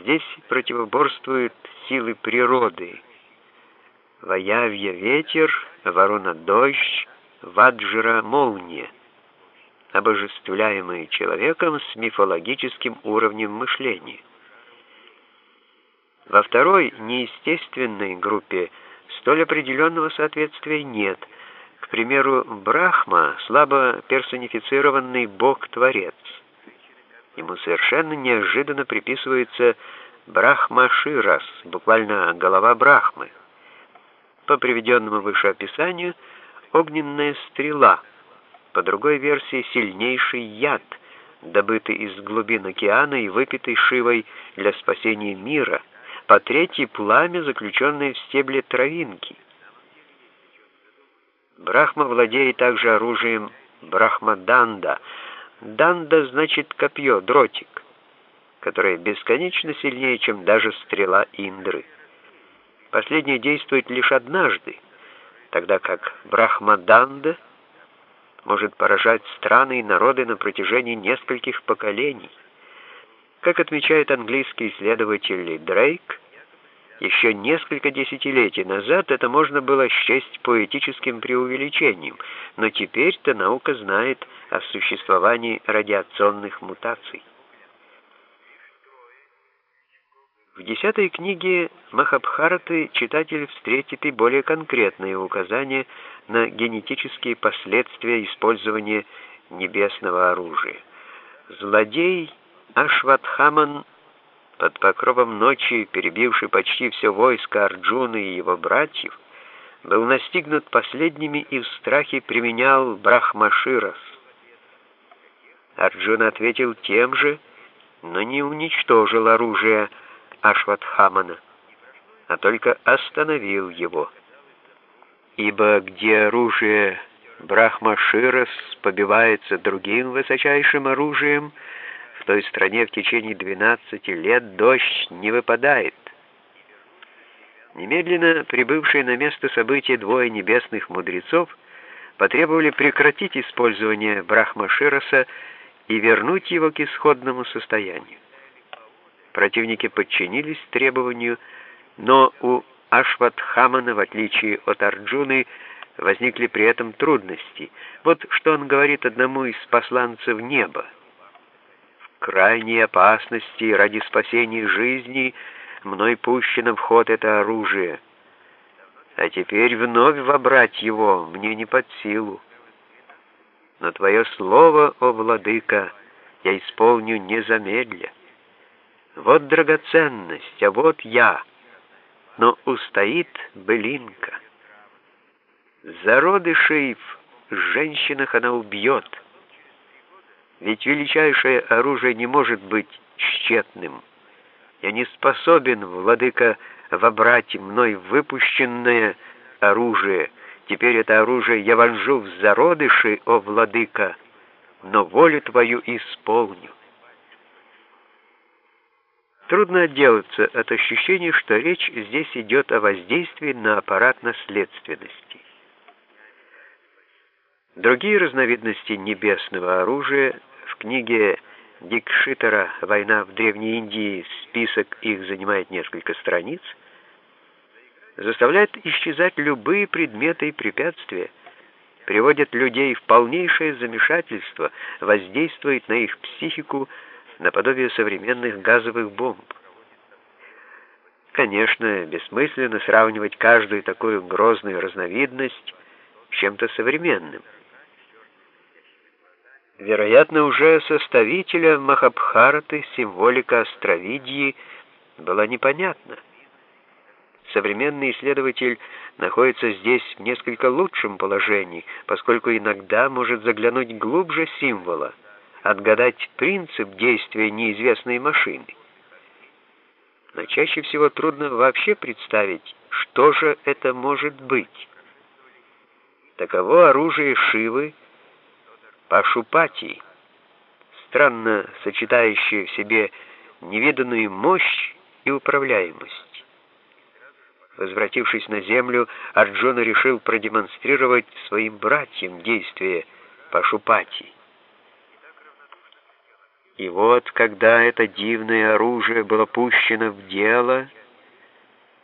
Здесь противоборствуют силы природы. Ваявья — ветер, ворона — дождь, ваджра — молния, обожествляемые человеком с мифологическим уровнем мышления. Во второй, неестественной группе столь определенного соответствия нет. К примеру, Брахма — слабо персонифицированный бог-творец. Ему совершенно неожиданно приписывается Брахма-Ширас, буквально голова Брахмы. По приведенному выше описанию, огненная стрела, по другой версии сильнейший яд, добытый из глубин океана и выпитый Шивой для спасения мира, по третьей пламя, заключенное в стебле травинки. Брахма владеет также оружием Брахмаданда — Данда значит копье, дротик, которое бесконечно сильнее, чем даже стрела Индры. Последнее действует лишь однажды, тогда как Брахмаданда может поражать страны и народы на протяжении нескольких поколений. Как отмечает английский исследователь Дрейк, еще несколько десятилетий назад это можно было счесть поэтическим преувеличением, но теперь-то наука знает о существовании радиационных мутаций. В десятой книге Махабхараты читатель встретит и более конкретные указания на генетические последствия использования небесного оружия. Злодей Ашватхаман под покровом ночи, перебивший почти все войско Арджуны и его братьев, был настигнут последними и в страхе применял Брахмаширас. Арджуна ответил тем же, но не уничтожил оружие Ашватхамана, а только остановил его. Ибо где оружие Брахмаширас побивается другим высочайшим оружием, в той стране в течение 12 лет дождь не выпадает. Немедленно прибывшие на место события двое небесных мудрецов потребовали прекратить использование Брахмашироса и вернуть его к исходному состоянию. Противники подчинились требованию, но у Ашватхамана, в отличие от Арджуны, возникли при этом трудности. Вот что он говорит одному из посланцев неба крайней опасности ради спасения жизни мной пущено в ход это оружие. А теперь вновь вобрать его мне не под силу. Но твое слово, о владыка, я исполню незамедля. Вот драгоценность, а вот я. Но устоит былинка. Зародышей в женщинах она убьет. Ведь величайшее оружие не может быть тщетным. Я не способен, владыка, вобрать мной выпущенное оружие. Теперь это оружие я вонжу в зародыши, о владыка, но волю твою исполню. Трудно отделаться от ощущения, что речь здесь идет о воздействии на аппарат наследственности. Другие разновидности небесного оружия книге Дикшитера «Война в Древней Индии» список их занимает несколько страниц, заставляет исчезать любые предметы и препятствия, приводит людей в полнейшее замешательство, воздействует на их психику наподобие современных газовых бомб. Конечно, бессмысленно сравнивать каждую такую грозную разновидность с чем-то современным. Вероятно, уже составителя Махабхараты символика Островидьи была непонятна. Современный исследователь находится здесь в несколько лучшем положении, поскольку иногда может заглянуть глубже символа, отгадать принцип действия неизвестной машины. Но чаще всего трудно вообще представить, что же это может быть. Таково оружие Шивы — Пашупати, странно сочетающие в себе невиданную мощь и управляемость. Возвратившись на землю, Арджуна решил продемонстрировать своим братьям действие Пашупати. И вот, когда это дивное оружие было пущено в дело,